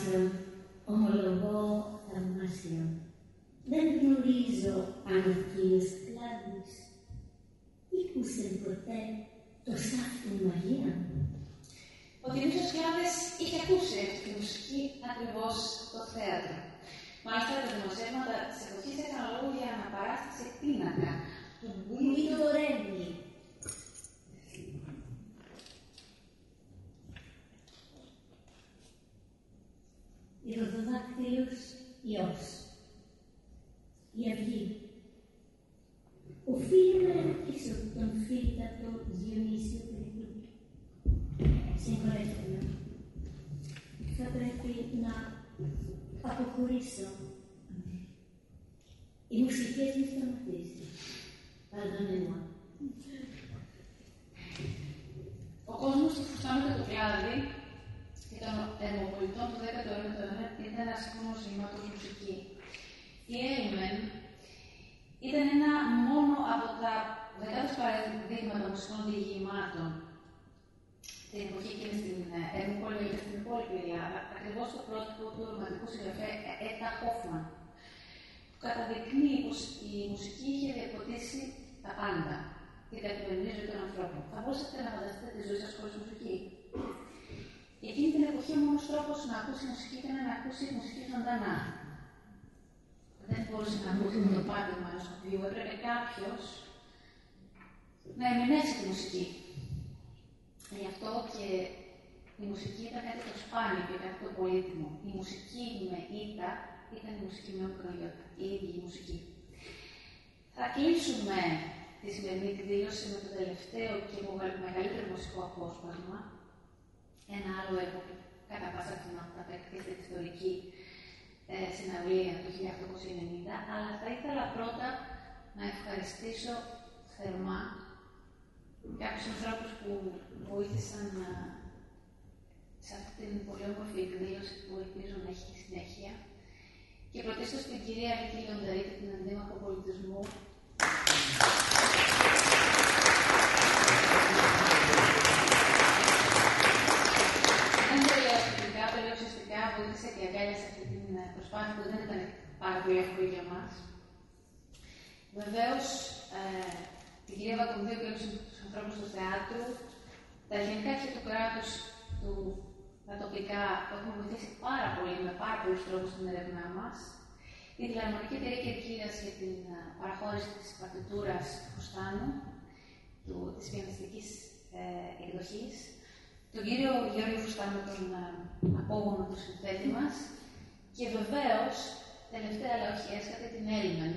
θαυμάσιον, ομολογώ θαυμάσιον. Δεν γνωρίζω αν ο Κύριος κλάδης ήκουσε ποτέ το σάφτου μαγεία. Ο Διονύσιος Κλάδης είχε ακούσει τη μουσική ακριβώς το θέατρο. Μάλιστα τα δημοσιεύματα της εποχής έκαναν λόγο για αναπαράστασης πίνακα Ηροδοδάκτυλος Υιός. Η αυγή. Οφείλουμε πίσω τον φίλτατο Διονύσιο Περικλούκη. Συγχωρέστε με. Θα πρέπει να αποχωρήσω. Η μουσική έχει σταματήσει. Pardonnez-moi. Ο κόσμος του Φουστάνου και του Κλάδη και των ερμοπολιτών του 19ου αιώνα ήταν ένας σύγχρονο ζήματος μουσική. Η Έλλημεν ήταν ένα μόνο από τα δεκάδες παραδείγματα μουσικών διηγημάτων την εποχή εκείνης στην Ερμοπόλη και στην υπόλοιπη Ελλάδα, ακριβώς το πρότυπο του ρομαντικού συγγραφέα Έτα Χόφμαν, που καταδεικνύει πως η μουσική είχε διακοτήσει τα πάντα, την καθημερινή ζωή των ανθρώπων. Θα μπορούσατε να φανταστείτε τη ζωή σας χωρίς μουσική; Εκείνη την εποχή ο μόνος τρόπος να ακούσει μουσική ήταν να ακούσει μουσική ζωντανά. Δεν μπορούσε να ακούσει το πάντημα ενός οποίου έπρεπε κάποιος να ερμηνεύσει τη μουσική. Γι' αυτό και η μουσική ήταν κάτι το σπάνιο και κάτι το πολύτιμο. Η μουσική με ήττα ήταν η μουσική με οκρογιώτα, η ίδια η μουσική. Θα κλείσουμε τη σημερινή εκδήλωση με το τελευταίο και μεγαλύτερο μουσικό απόσπασμα. Ένα άλλο έργο που κατά πάσα πιθανότητα θα εκτίθεται της ιστορική ε, συναυλία του 1890, αλλά θα ήθελα πρώτα να ευχαριστήσω θερμά κάποιους ανθρώπους που βοήθησαν να, σε αυτή την πολύ όμορφη εκδήλωση που ελπίζω να έχει συνέχεια. Και πρωτίστως την κυρία Βίκη Λεονταρίτη, την Αντίμαχο Πολιτισμού, δεν το λέω αστικά, το λέω ουσιαστικά, βοήθησε και αγκάλιασε αυτή την προσπάθεια που δεν ήταν πάρα πολύ εύκολη για μας. Βεβαίως, ε, την κυρία Βακονδίου και όλους τους ανθρώπους του θεάτρου, τα γενικά αρχή του κράτου, του, τα τοπικά, που έχουν βοηθήσει πάρα πολύ, με πάρα πολλούς τρόπους στην έρευνά μας. Η Φιλαρμονική Εταιρεία Κερκίδας για την παραχώρηση της παρτιτούρας Φουστάνου, της πιανιστική ε, εκδοχής, τον κύριο Γιώργο Φουστάνο, τον απόγονο του συνθέτη μας, και βεβαίως, τελευταία αλλά όχι έσχατη, την Έλληνα.